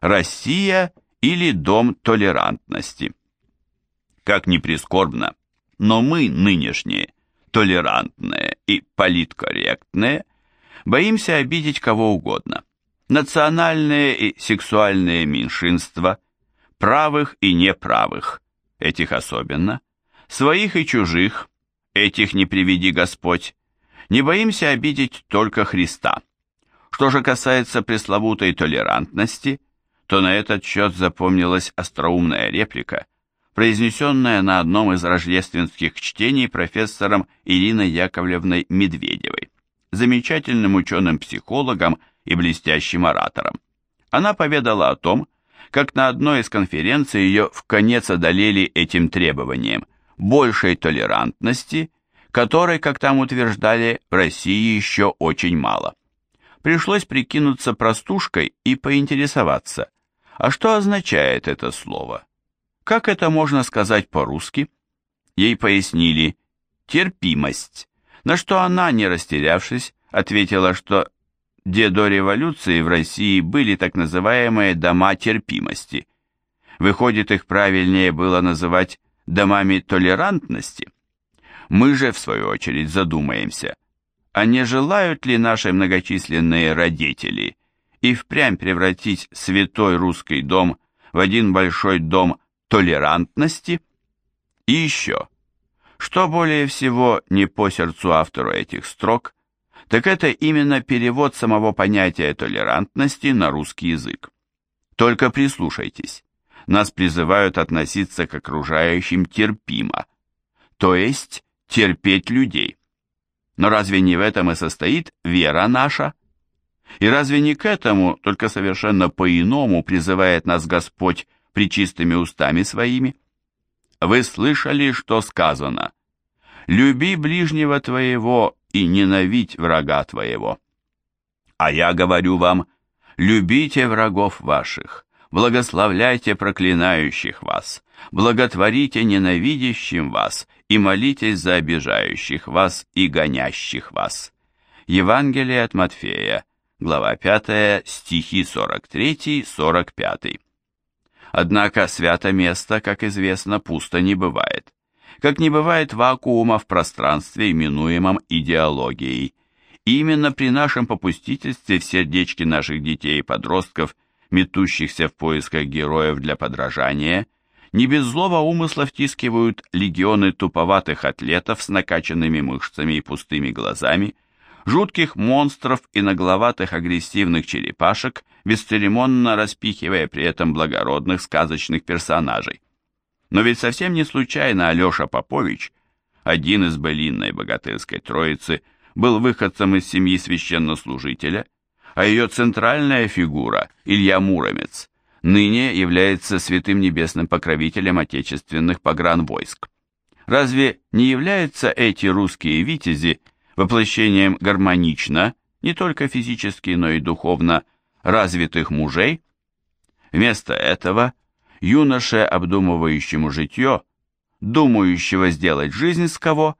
Россия или Дом толерантности. Как ни прискорбно, но мы нынешние, толерантные и политкорректные, боимся обидеть кого угодно. Национальные и сексуальные меньшинства, правых и неправых, этих особенно, своих и чужих, этих не приведи Господь, не боимся обидеть только Христа. Что же касается пресловутой толерантности, то на этот счет запомнилась остроумная реплика, произнесенная на одном из рождественских чтений профессором Ириной Яковлевной Медведевой, замечательным ученым-психологом и блестящим оратором. Она поведала о том, как на одной из конференций ее в конец одолели этим требованием большей толерантности, которой, как там утверждали, в России еще очень мало. Пришлось прикинуться простушкой и поинтересоваться, а что означает это слово? Как это можно сказать по-русски? Ей пояснили «терпимость», на что она, не растерявшись, ответила, что где до революции в России были так называемые дома терпимости. Выходит, их правильнее было называть домами толерантности. Мы же, в свою очередь, задумаемся, а не желают ли наши многочисленные родители и впрямь превратить святой русский дом в один большой дом толерантности? И еще, что более всего не по сердцу автору этих строк, так это именно перевод самого понятия толерантности на русский язык. Только прислушайтесь, нас призывают относиться к окружающим терпимо, то есть терпеть людей. Но разве не в этом и состоит вера наша? И разве не к этому, только совершенно по-иному призывает нас Господь причистыми устами своими? Вы слышали, что сказано? «Люби ближнего твоего и ненавидь врага твоего». А я говорю вам, любите врагов ваших, благословляйте проклинающих вас, благотворите ненавидящим вас и молитесь за обижающих вас и гонящих вас. Евангелие от Матфея, глава 5, стихи 43-45. Однако свято место, как известно, пусто не бывает. Как не бывает вакуума в пространстве, именуемом идеологией. И именно при нашем попустительстве в сердечке наших детей и подростков, метущихся в поисках героев для подражания, не без злого умысла втискивают легионы туповатых атлетов с накачанными мышцами и пустыми глазами – жутких монстров и нагловатых агрессивных черепашек, бесцеремонно распихивая при этом благородных сказочных персонажей. Но ведь совсем не случайно Алеша Попович, один из былинной богатырской троицы, был выходцем из семьи священнослужителя, а ее центральная фигура, Илья Муромец, ныне является святым небесным покровителем отечественных погранвойск. Разве не являются эти русские витязи воплощением гармонично, не только физически, но и духовно, развитых мужей. Вместо этого юноше, обдумывающему житье, думающего сделать жизнь с кого,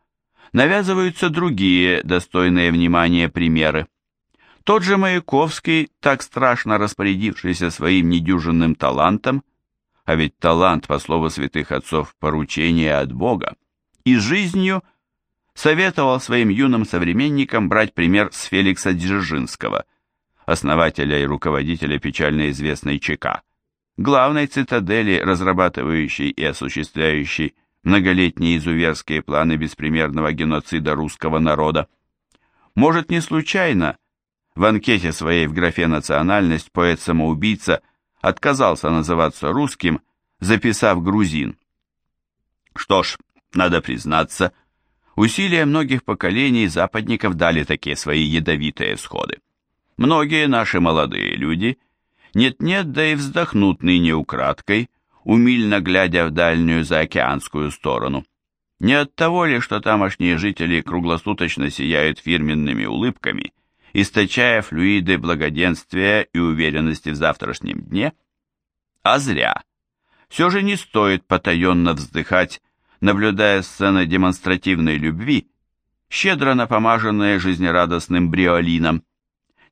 навязываются другие достойные внимания примеры. Тот же Маяковский, так страшно распорядившийся своим недюжинным талантом, а ведь талант, по слову святых отцов, поручение от Бога, и жизнью – советовал своим юным современникам брать пример с Феликса Дзержинского, основателя и руководителя печально известной ЧК, главной цитадели, разрабатывающей и осуществляющей многолетние изуверские планы беспримерного геноцида русского народа. Может, не случайно в анкете своей в графе «Национальность» поэт-самоубийца отказался называться русским, записав грузин. Что ж, надо признаться, Усилия многих поколений западников дали такие свои ядовитые сходы. Многие наши молодые люди нет-нет, да и вздохнут ныне украдкой, умильно глядя в дальнюю заокеанскую сторону. Не от того ли, что тамошние жители круглосуточно сияют фирменными улыбками, источая флюиды благоденствия и уверенности в завтрашнем дне? А зря. Все же не стоит потаенно вздыхать наблюдая сцены демонстративной любви, щедро напомаженные жизнерадостным бриолином.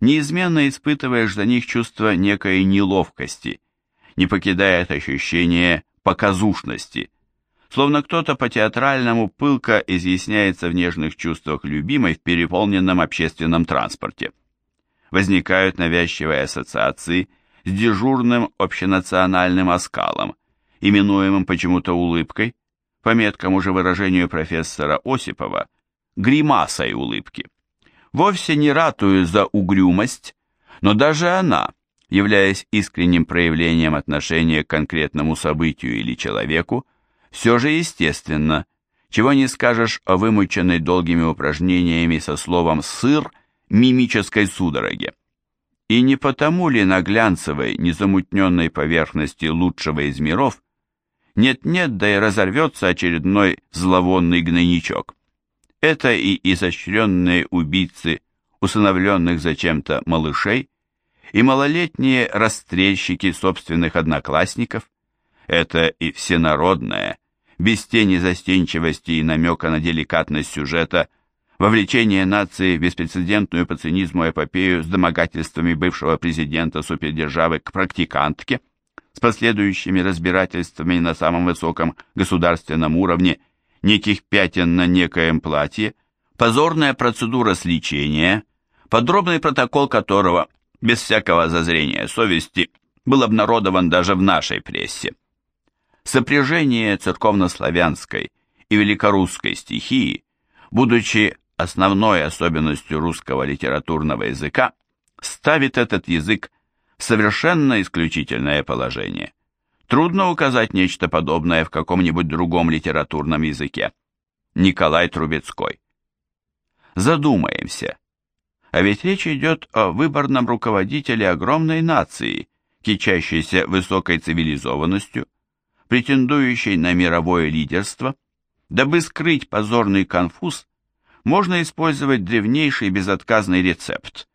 неизменно испытываешь за них чувство некой неловкости, не покидает ощущение показушности, словно кто-то по-театральному пылко изъясняется в нежных чувствах любимой в переполненном общественном транспорте. Возникают навязчивые ассоциации с дежурным общенациональным оскалом, именуемым почему-то улыбкой, по меткому же выражению профессора Осипова, гримасой улыбки. Вовсе не ратую за угрюмость, но даже она, являясь искренним проявлением отношения к конкретному событию или человеку, все же естественно, чего не скажешь о вымученной долгими упражнениями со словом «сыр» мимической судороге. И не потому ли на глянцевой, незамутненной поверхности лучшего из миров нет-нет, да и разорвется очередной зловонный гнойничок. Это и изощренные убийцы, усыновленных зачем-то малышей, и малолетние расстрельщики собственных одноклассников, это и всенародное, без тени застенчивости и намека на деликатность сюжета, вовлечение нации в беспрецедентную по цинизму эпопею с домогательствами бывшего президента супердержавы к практикантке, с последующими разбирательствами на самом высоком государственном уровне неких пятен на некоем платье, позорная процедура сличения, подробный протокол которого, без всякого зазрения совести, был обнародован даже в нашей прессе. Сопряжение церковнославянской и великорусской стихии, будучи основной особенностью русского литературного языка, ставит этот язык совершенно исключительное положение. Трудно указать нечто подобное в каком-нибудь другом литературном языке. Николай Трубецкой. Задумаемся. А ведь речь идет о выборном руководителе огромной нации, кичащейся высокой цивилизованностью, претендующей на мировое лидерство. Дабы скрыть позорный конфуз, можно использовать древнейший безотказный рецепт.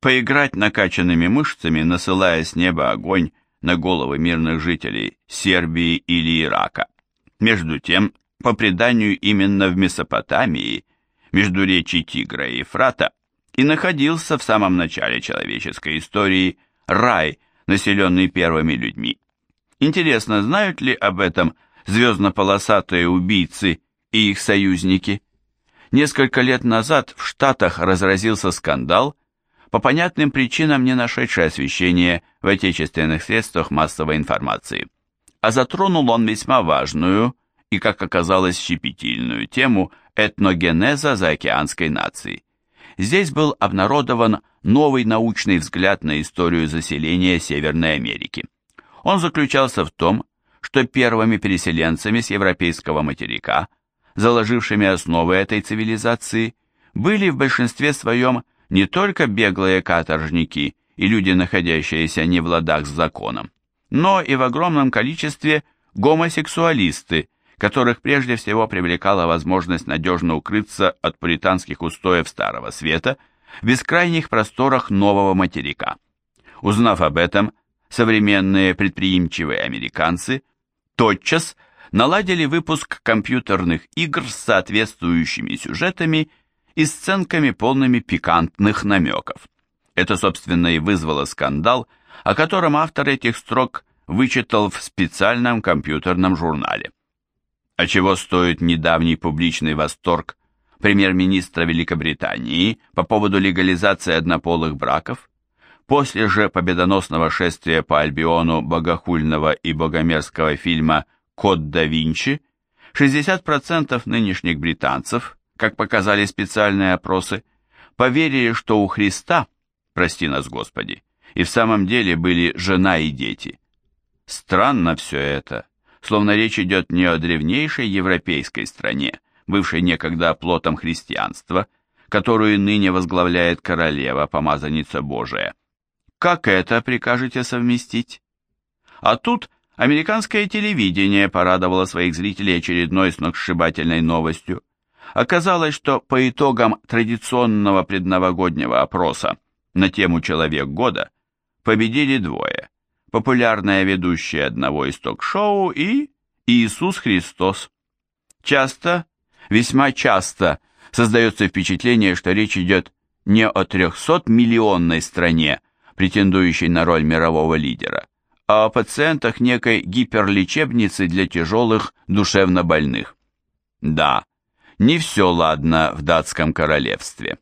Поиграть накачанными мышцами, насылая с неба огонь на головы мирных жителей Сербии или Ирака. Между тем, по преданию именно в Месопотамии, между речи Тигра и Ефрата, и находился в самом начале человеческой истории рай, населенный первыми людьми. Интересно, знают ли об этом звездно-полосатые убийцы и их союзники? Несколько лет назад в Штатах разразился скандал, по понятным причинам не нашедший освещения в отечественных средствах массовой информации. А затронул он весьма важную и, как оказалось, щепетильную тему этногенеза заокеанской нации. Здесь был обнародован новый научный взгляд на историю заселения Северной Америки. Он заключался в том, что первыми переселенцами с европейского материка, заложившими основы этой цивилизации, были в большинстве своем не только беглые каторжники и люди, находящиеся не в ладах с законом, но и в огромном количестве гомосексуалисты, которых прежде всего привлекала возможность надежно укрыться от пуританских устоев Старого Света в бескрайних просторах нового материка. Узнав об этом, современные предприимчивые американцы тотчас наладили выпуск компьютерных игр с соответствующими сюжетами и сценками, полными пикантных намеков. Это, собственно, и вызвало скандал, о котором автор этих строк вычитал в специальном компьютерном журнале. А чего стоит недавний публичный восторг премьер-министра Великобритании по поводу легализации однополых браков? После же победоносного шествия по Альбиону богохульного и богомерзкого фильма «Код да Винчи» 60% нынешних британцев как показали специальные опросы, поверили, что у Христа, прости нас Господи, и в самом деле были жена и дети. Странно все это, словно речь идет не о древнейшей европейской стране, бывшей некогда плотом христианства, которую ныне возглавляет королева, помазанница Божия. Как это прикажете совместить? А тут американское телевидение порадовало своих зрителей очередной сногсшибательной новостью. Оказалось, что по итогам традиционного предновогоднего опроса на тему «Человек года» победили двое. Популярная ведущая одного из ток-шоу и Иисус Христос. Часто, весьма часто создается впечатление, что речь идет не о 300-миллионной стране, претендующей на роль мирового лидера, а о пациентах некой гиперлечебницы для тяжелых душевнобольных. Да, не все ладно в датском королевстве.